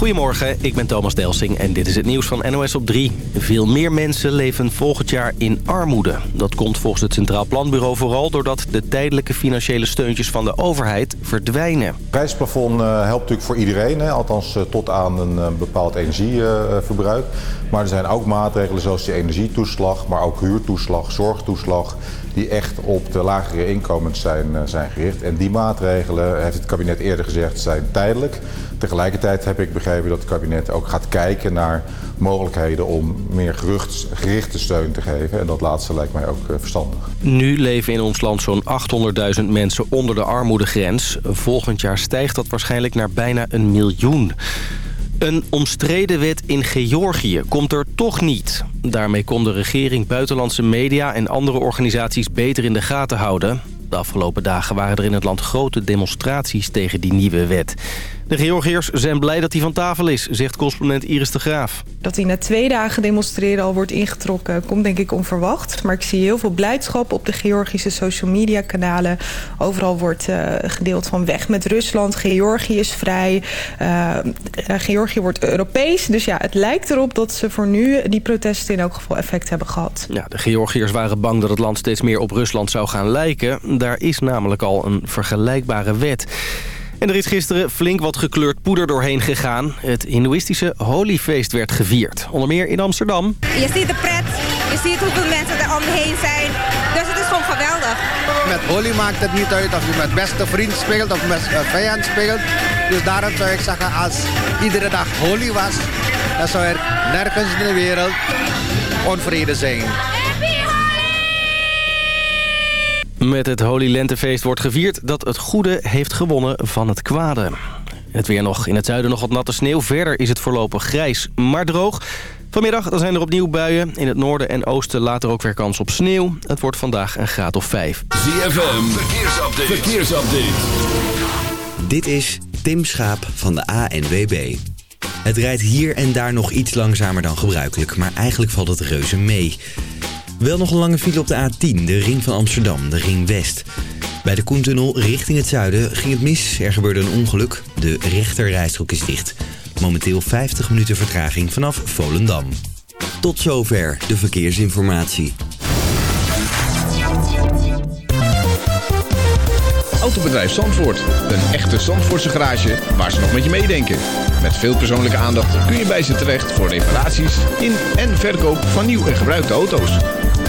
Goedemorgen, ik ben Thomas Delsing en dit is het nieuws van NOS op 3. Veel meer mensen leven volgend jaar in armoede. Dat komt volgens het Centraal Planbureau vooral doordat de tijdelijke financiële steuntjes van de overheid verdwijnen. Het prijsplafond uh, helpt natuurlijk voor iedereen, althans uh, tot aan een uh, bepaald energieverbruik. maar er zijn ook maatregelen zoals die energietoeslag, maar ook huurtoeslag, zorgtoeslag die echt op de lagere inkomens zijn, zijn gericht. En die maatregelen, heeft het kabinet eerder gezegd, zijn tijdelijk. Tegelijkertijd heb ik begrepen dat het kabinet ook gaat kijken naar mogelijkheden om meer gerichte steun te geven. En dat laatste lijkt mij ook verstandig. Nu leven in ons land zo'n 800.000 mensen onder de armoedegrens. Volgend jaar stijgt dat waarschijnlijk naar bijna een miljoen. Een omstreden wet in Georgië komt er toch niet. Daarmee kon de regering buitenlandse media en andere organisaties beter in de gaten houden. De afgelopen dagen waren er in het land grote demonstraties tegen die nieuwe wet. De Georgiërs zijn blij dat hij van tafel is, zegt correspondent Iris de Graaf. Dat hij na twee dagen demonstreren al wordt ingetrokken, komt denk ik onverwacht. Maar ik zie heel veel blijdschap op de Georgische social media kanalen. Overal wordt uh, gedeeld van weg met Rusland, Georgië is vrij. Uh, Georgië wordt Europees. Dus ja, het lijkt erop dat ze voor nu die protesten in elk geval effect hebben gehad. Ja, de Georgiërs waren bang dat het land steeds meer op Rusland zou gaan lijken. Daar is namelijk al een vergelijkbare wet. En er is gisteren flink wat gekleurd poeder doorheen gegaan. Het hindoeïstische Holi-feest werd gevierd. Onder meer in Amsterdam. Je ziet de pret, je ziet hoeveel mensen er omheen zijn. Dus het is gewoon geweldig. Met Holi maakt het niet uit of je met beste vriend speelt of met vijand speelt. Dus daarom zou ik zeggen, als iedere dag Holi was... dan zou er nergens in de wereld onvrede zijn. Met het Holy Lentefeest wordt gevierd dat het goede heeft gewonnen van het kwade. Het weer nog in het zuiden nog wat natte sneeuw. Verder is het voorlopig grijs, maar droog. Vanmiddag dan zijn er opnieuw buien. In het noorden en oosten later ook weer kans op sneeuw. Het wordt vandaag een graad of 5. ZFM, verkeersupdate. verkeersupdate. Dit is Tim Schaap van de ANWB. Het rijdt hier en daar nog iets langzamer dan gebruikelijk, maar eigenlijk valt het reuze mee. Wel nog een lange file op de A10, de ring van Amsterdam, de ring West. Bij de Koentunnel richting het zuiden ging het mis. Er gebeurde een ongeluk. De rechterrijstrook is dicht. Momenteel 50 minuten vertraging vanaf Volendam. Tot zover de verkeersinformatie. Autobedrijf Zandvoort. Een echte Zandvoortse garage waar ze nog met je meedenken. Met veel persoonlijke aandacht kun je bij ze terecht voor reparaties in en verkoop van nieuw en gebruikte auto's.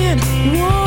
tears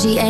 technology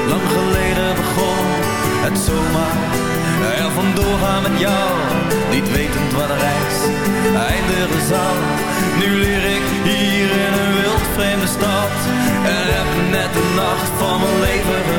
met niet wetend wat er reis eindigen zal. Nu leer ik hier in een wild vreemde stad en heb net de nacht van mijn leven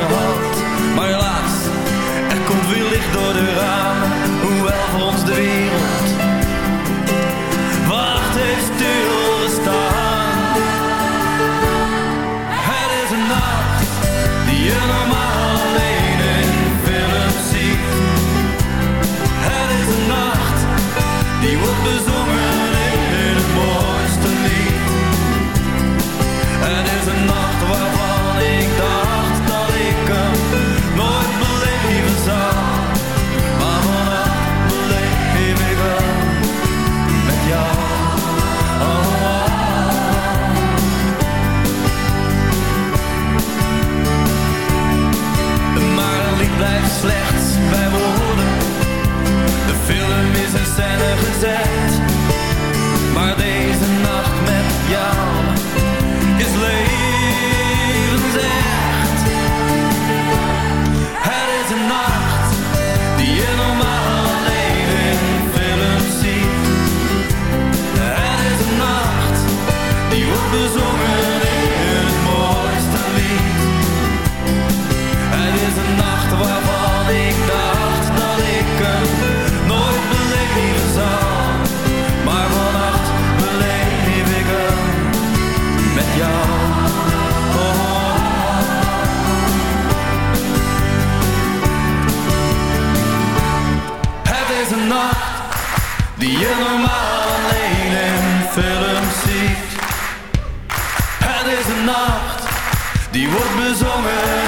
die wordt bezongen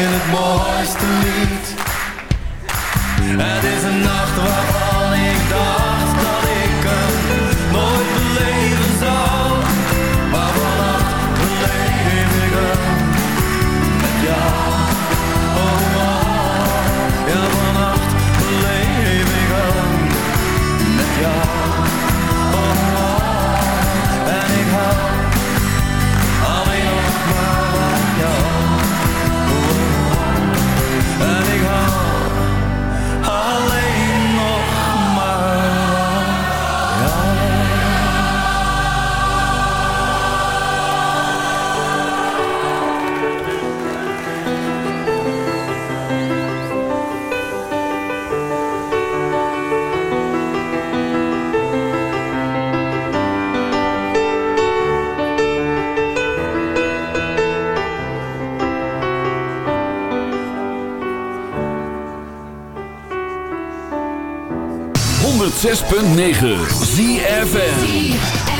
in het mooiste lied. 106.9 ZFN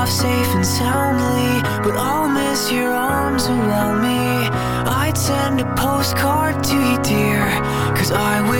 off safe and soundly But I'll miss your arms around me. I'd send a postcard to you, dear Cause I will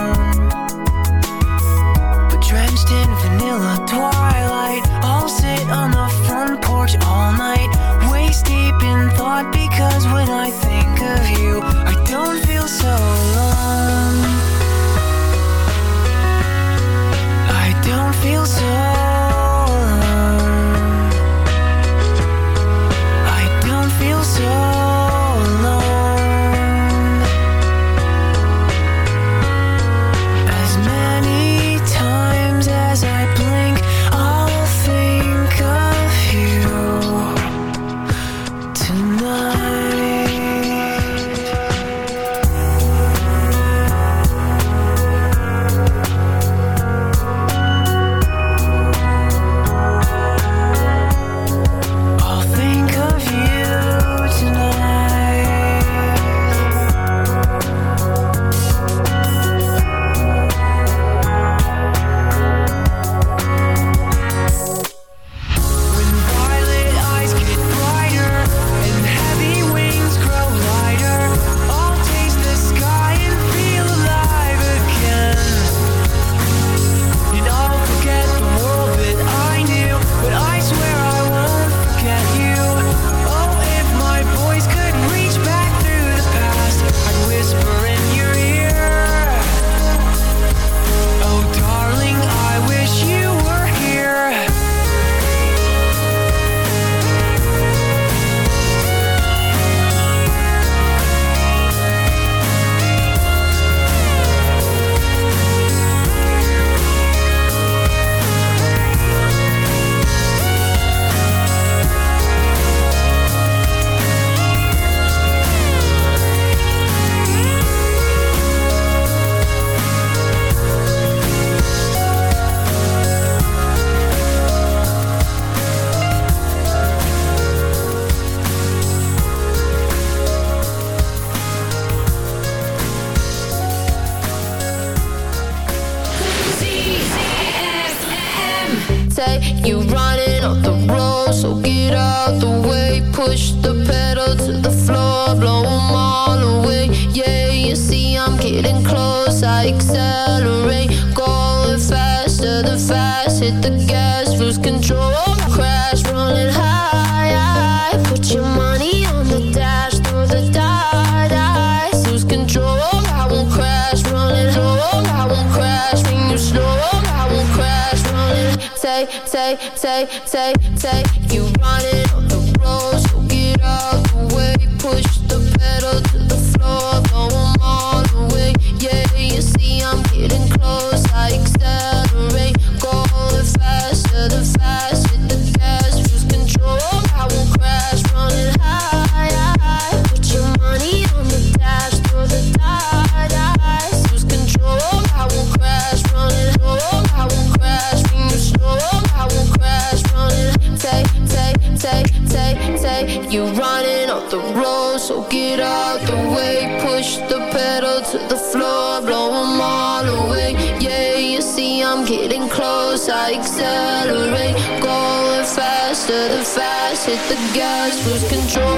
in vanilla twilight. I'll sit on the front porch all night Waist deep in thought because when I think of you I don't feel so alone. take, take, take, take lose control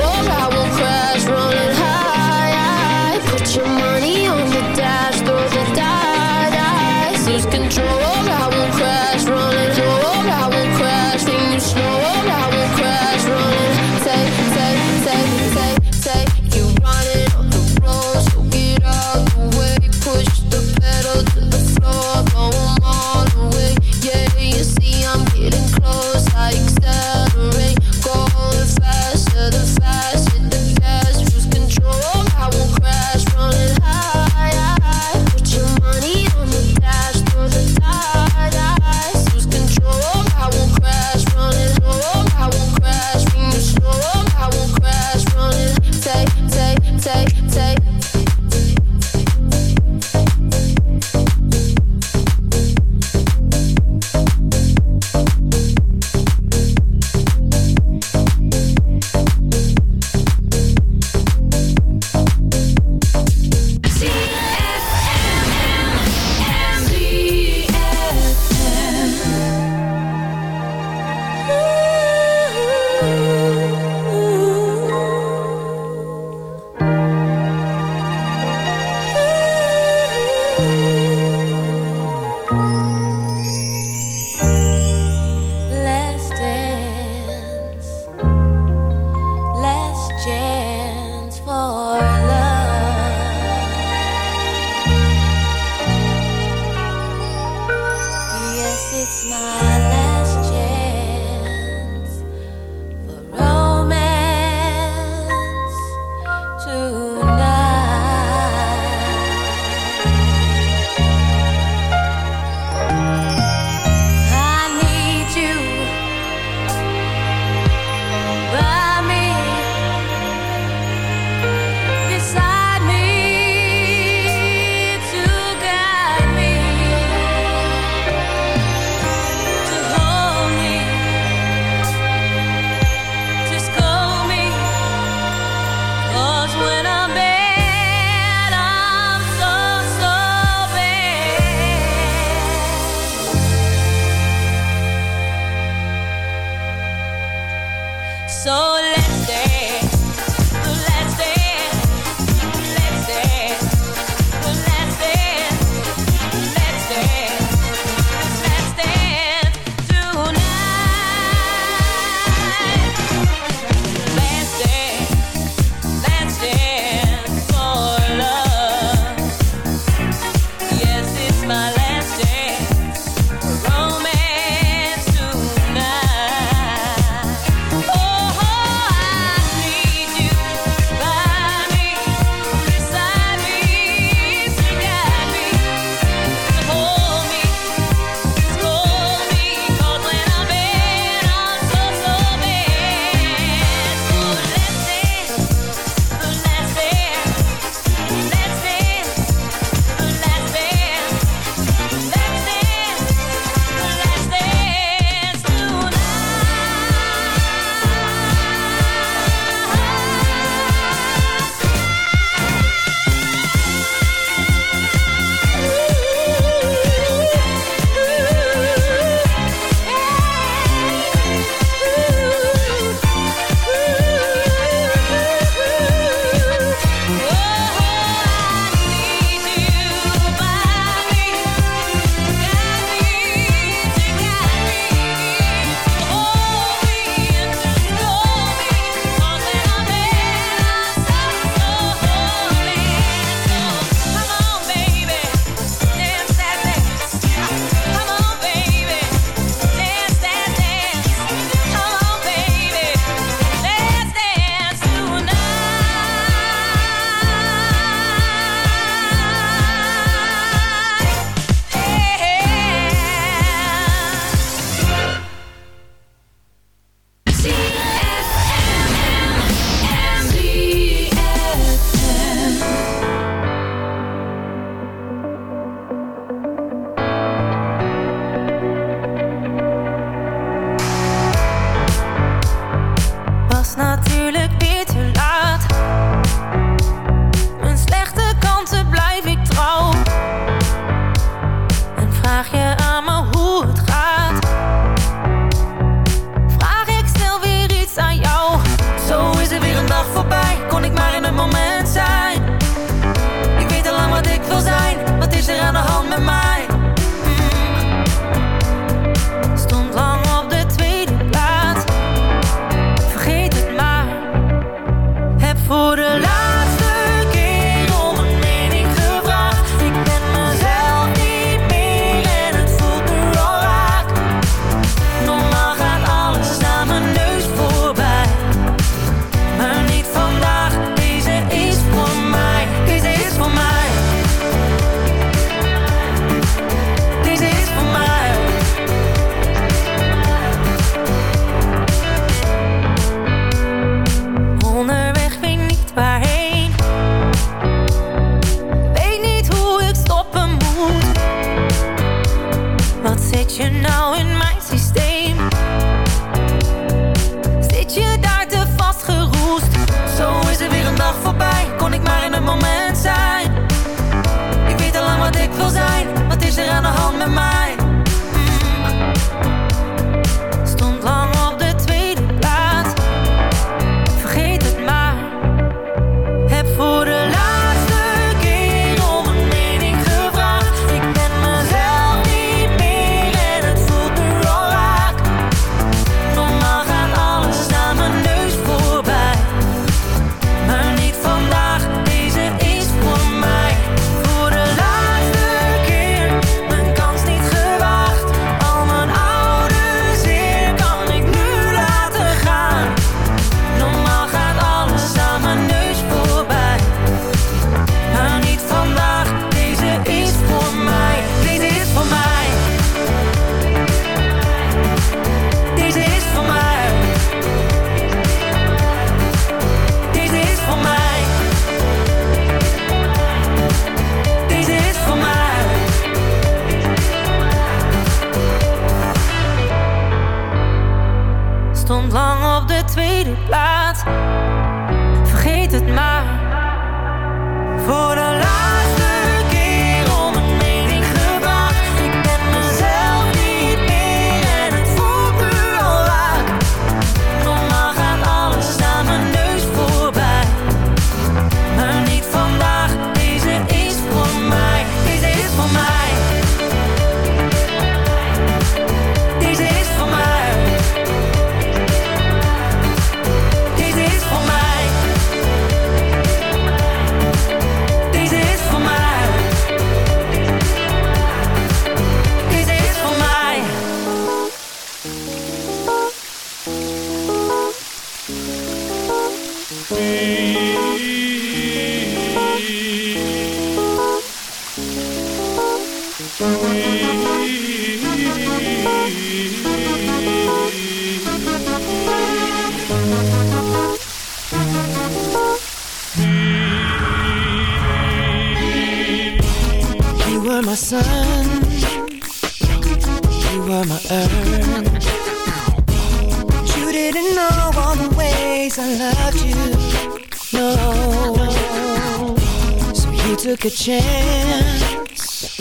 chance,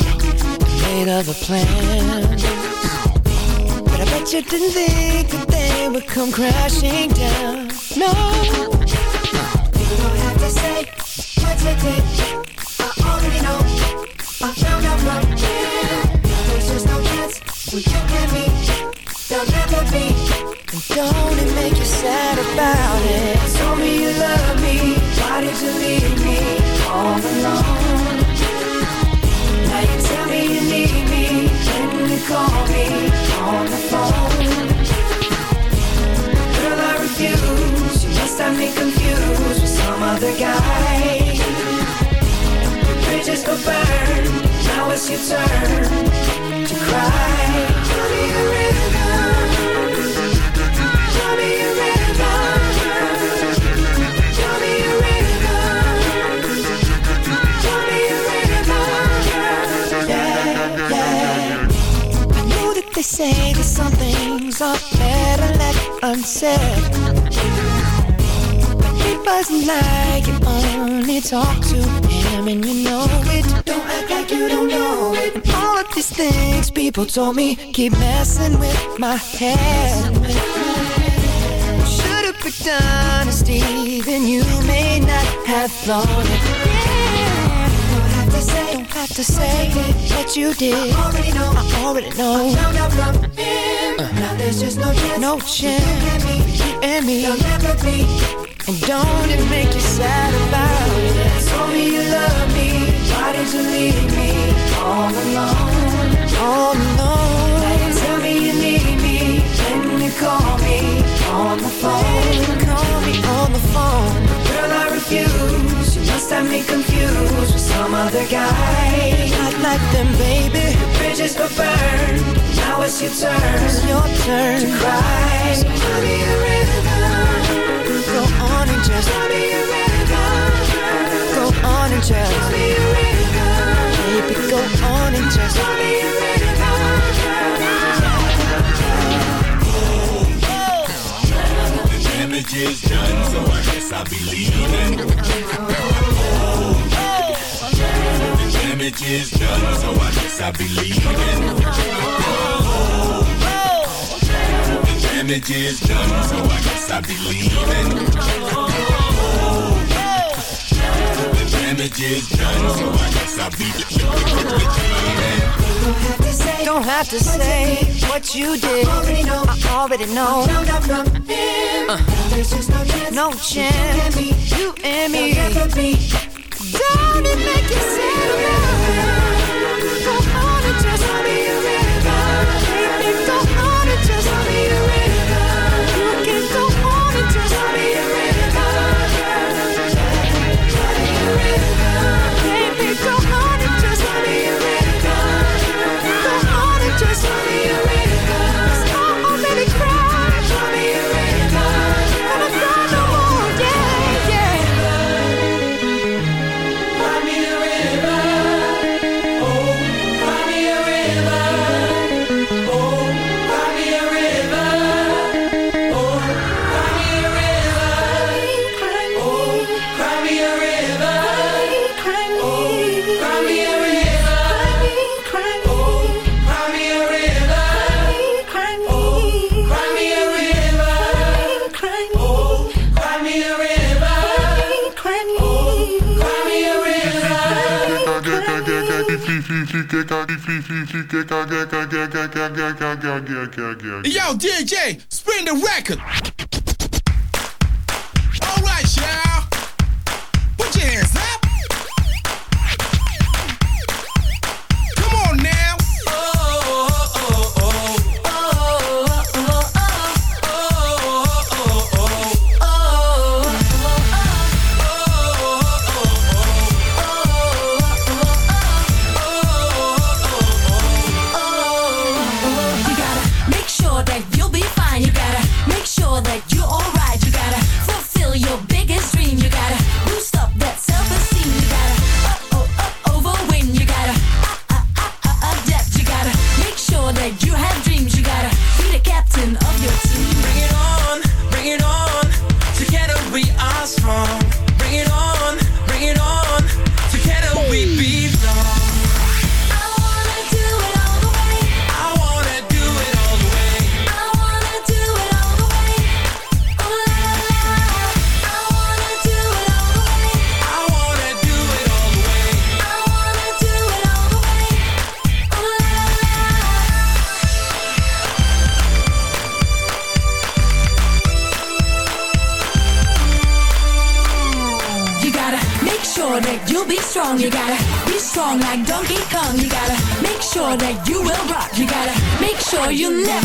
made other plans. But I bet you didn't think that they would come crashing down. No, you don't have to say what you did. Turn to cry. Me a me a me a me a. Yeah, yeah. I know that they say that some things are better left unsaid. It wasn't like you only talk to him and you know it. Don't act like you don't know it. And all of these things people told me keep messing with my head. Should've picked honesty, then you may not have thought it. Yeah. Don't have to say, don't have to say what you did. I already know, I already know. I found out from him. Uh-huh. Now there's just no chance, no chance. You and me, there'll never be. And don't it make you sad about it? Me you love me. Why did you leave me all alone? All alone. Tell me you need me. When you call me on the phone. Call me on the phone. Girl, I refuse. You must have me confused with some other guy. Not like them, baby. Bridges go burn. Now it's your turn. It's your turn to cry. So me a river. Go on and just. And just. Baby, go on and just damage is done, so I guess I'll be leaving. The damage is done, so I guess I'll be leaving. The damage is done, so I guess I'll be leaving. Don't have to say what you did. I already know. I already know. Uh, no chance. You and me. Don't it make you sad about DJ, spin the record. You never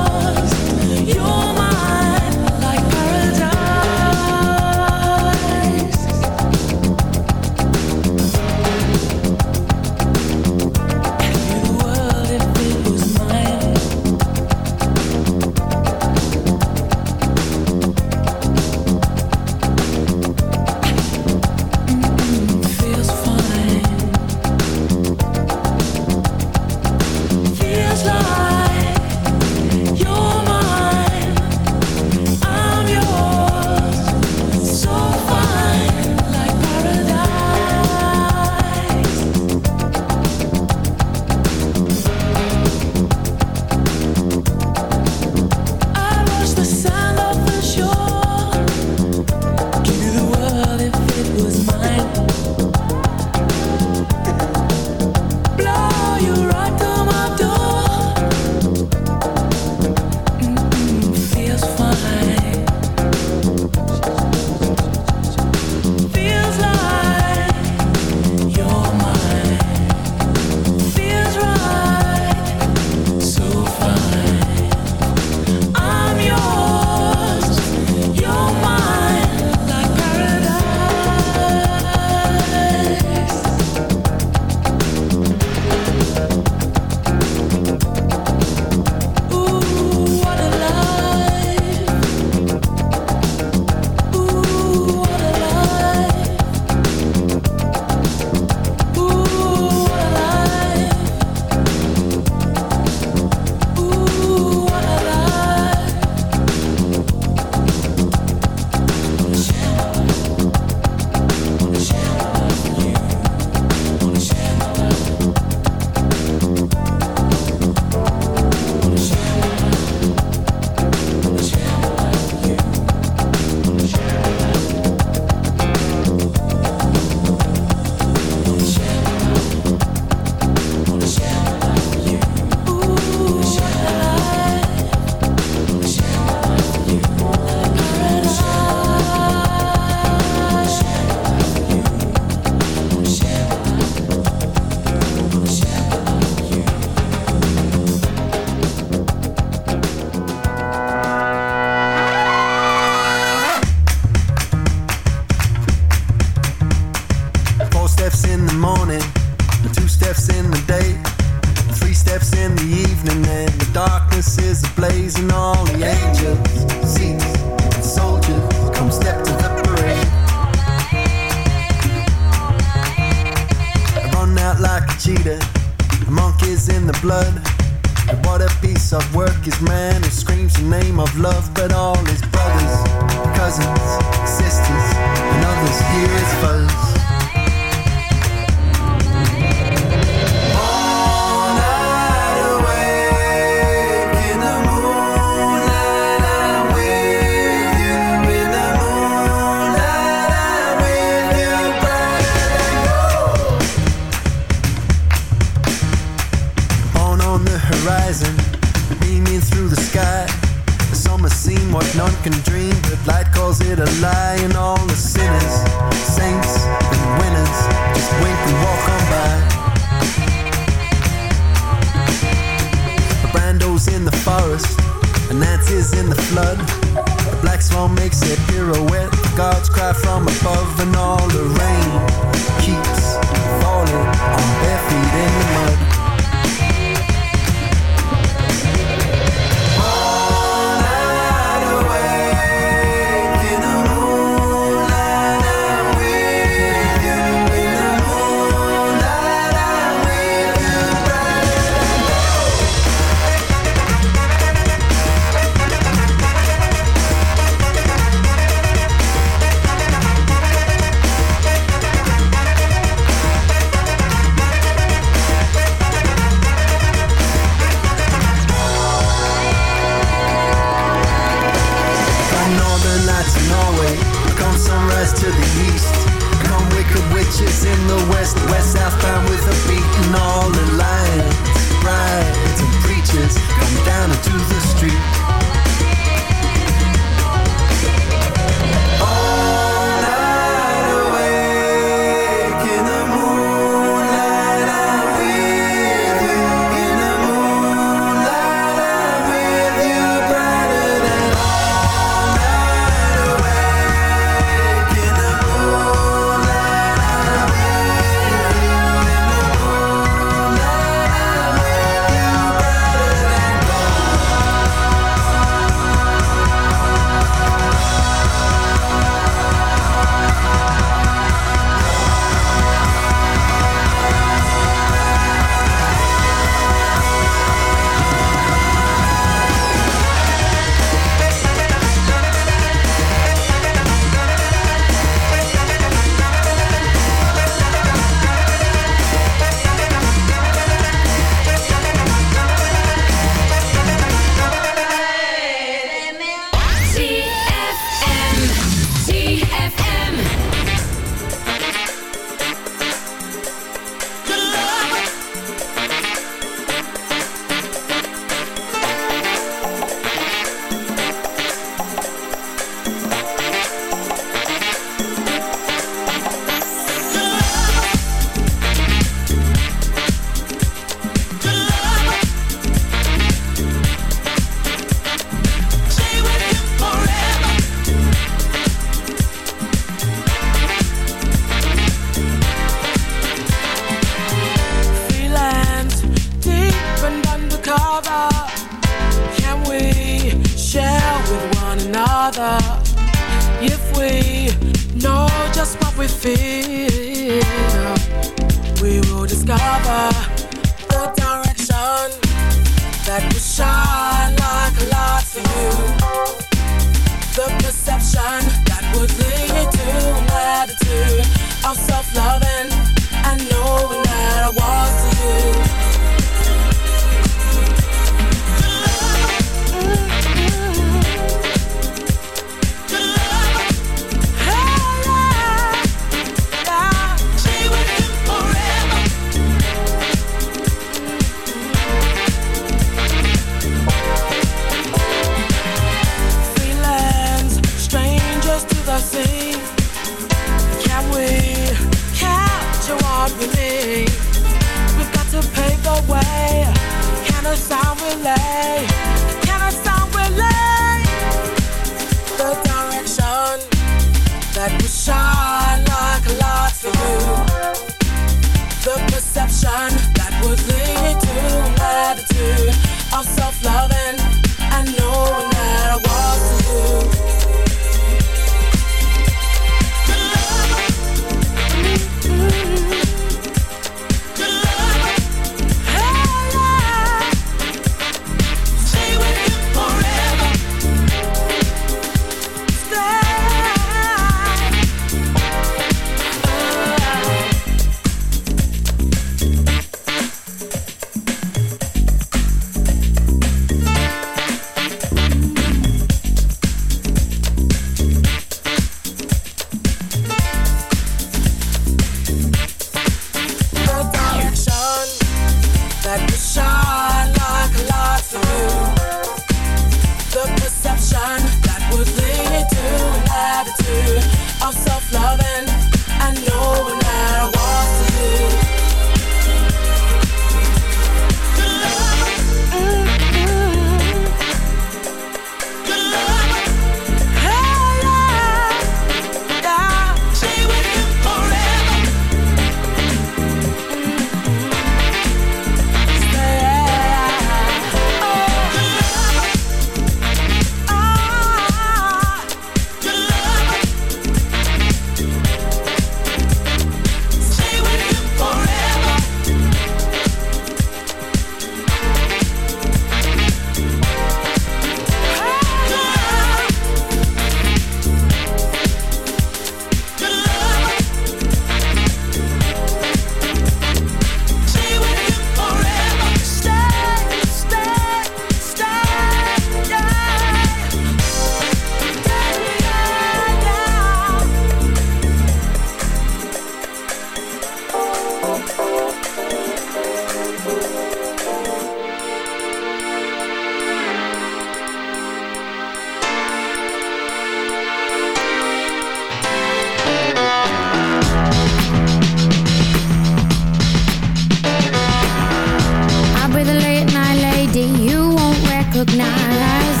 recognize.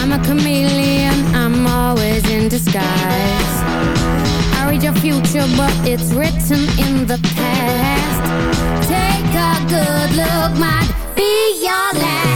I'm a chameleon, I'm always in disguise. I read your future but it's written in the past. Take a good look, might be your last.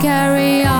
carry on.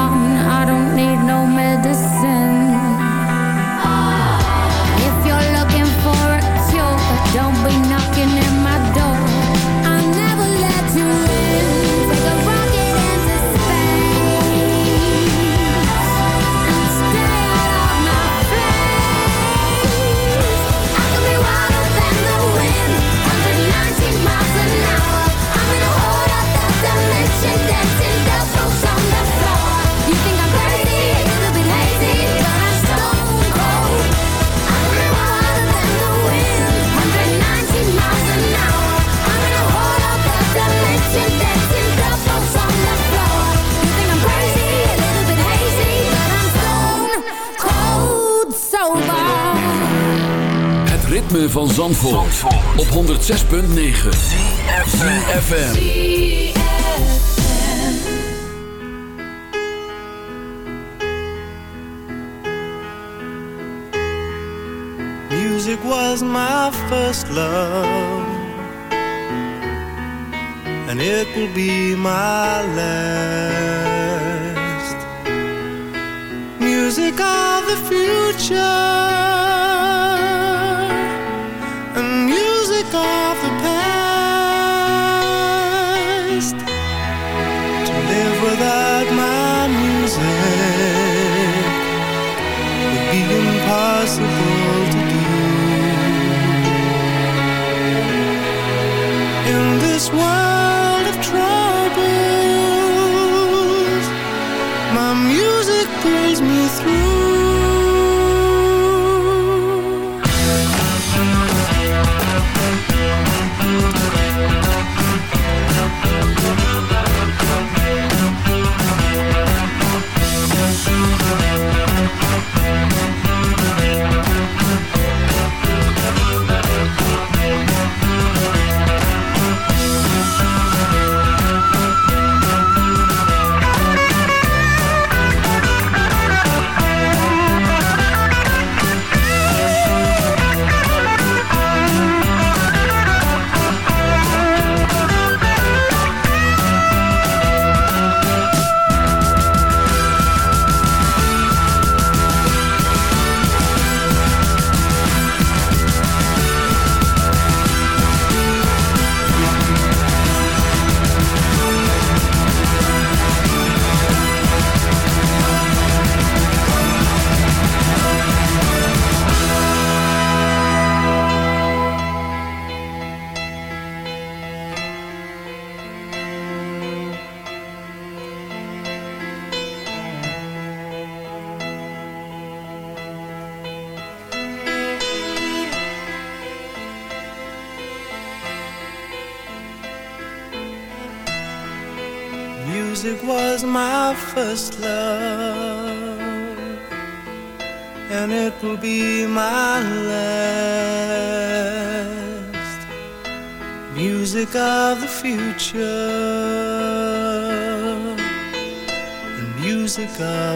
6.9